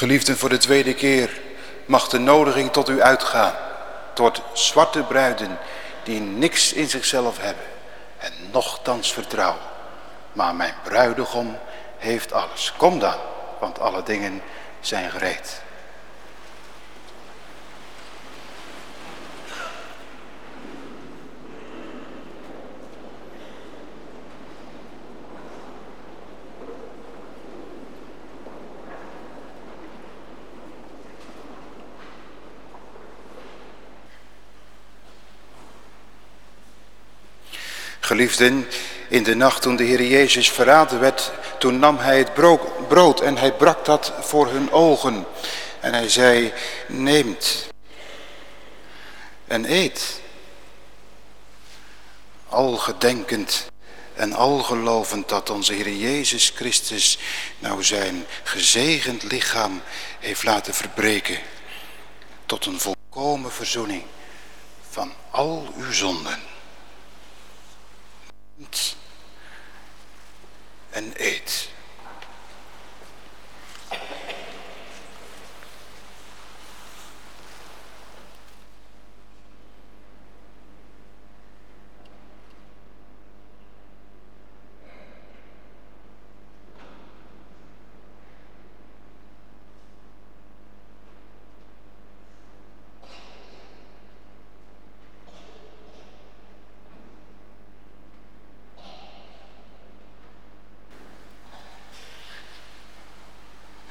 Geliefden, voor de tweede keer mag de nodiging tot u uitgaan. Tot zwarte bruiden die niks in zichzelf hebben en nochtans vertrouwen. Maar mijn bruidegom heeft alles. Kom dan, want alle dingen zijn gereed. Geliefden, in de nacht toen de Heer Jezus verraden werd, toen nam hij het brood en hij brak dat voor hun ogen. En hij zei, neemt en eet. Al gedenkend en al gelovend dat onze Heer Jezus Christus nou zijn gezegend lichaam heeft laten verbreken. Tot een volkomen verzoening van al uw zonden en eet.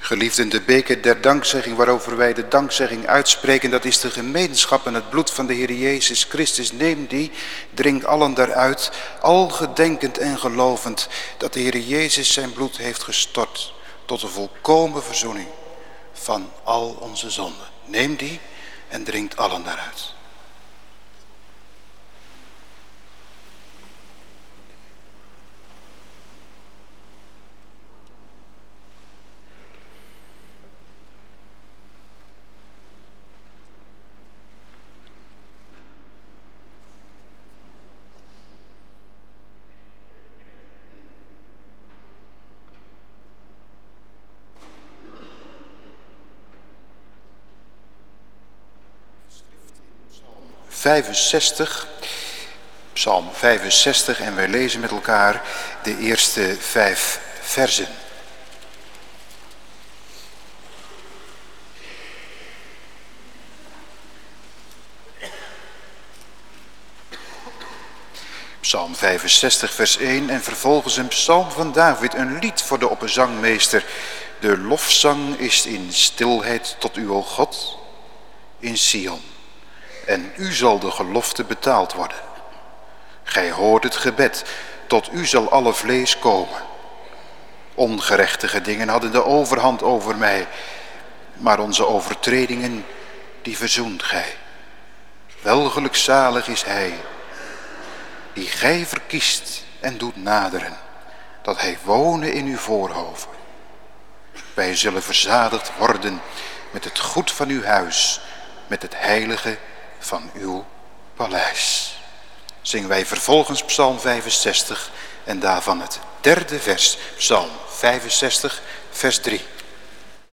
Geliefden, de beker der dankzegging waarover wij de dankzegging uitspreken, dat is de gemeenschap en het bloed van de Heer Jezus Christus. Neem die, drink allen daaruit, al gedenkend en gelovend dat de Heer Jezus zijn bloed heeft gestort tot een volkomen verzoening van al onze zonden. Neem die en drinkt allen daaruit. 65. Psalm 65 en wij lezen met elkaar de eerste vijf versen. Psalm 65 vers 1 en vervolgens een psalm van David, een lied voor de opperzangmeester. De lofzang is in stilheid tot u, o God, in Sion en u zal de gelofte betaald worden. Gij hoort het gebed, tot u zal alle vlees komen. Ongerechtige dingen hadden de overhand over mij, maar onze overtredingen, die verzoent gij. Welgelukzalig is hij, die gij verkiest en doet naderen, dat hij wonen in uw voorhoven. Wij zullen verzadigd worden met het goed van uw huis, met het heilige van uw paleis. Zingen wij vervolgens Psalm 65 en daarvan het derde vers, Psalm 65, vers 3.